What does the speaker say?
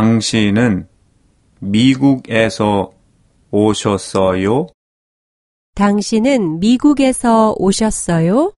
당신은 미국에서 오셨어요? 당신은 미국에서 오셨어요?